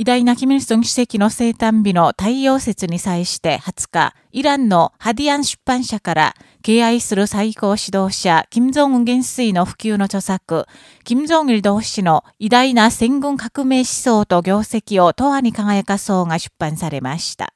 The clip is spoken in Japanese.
偉大なキム・イルソン主席の生誕日の太陽節に際して20日、イランのハディアン出版社から敬愛する最高指導者、金正恩元帥の普及の著作、金正日同士の偉大な戦軍革命思想と業績を永遠に輝かそうが出版されました。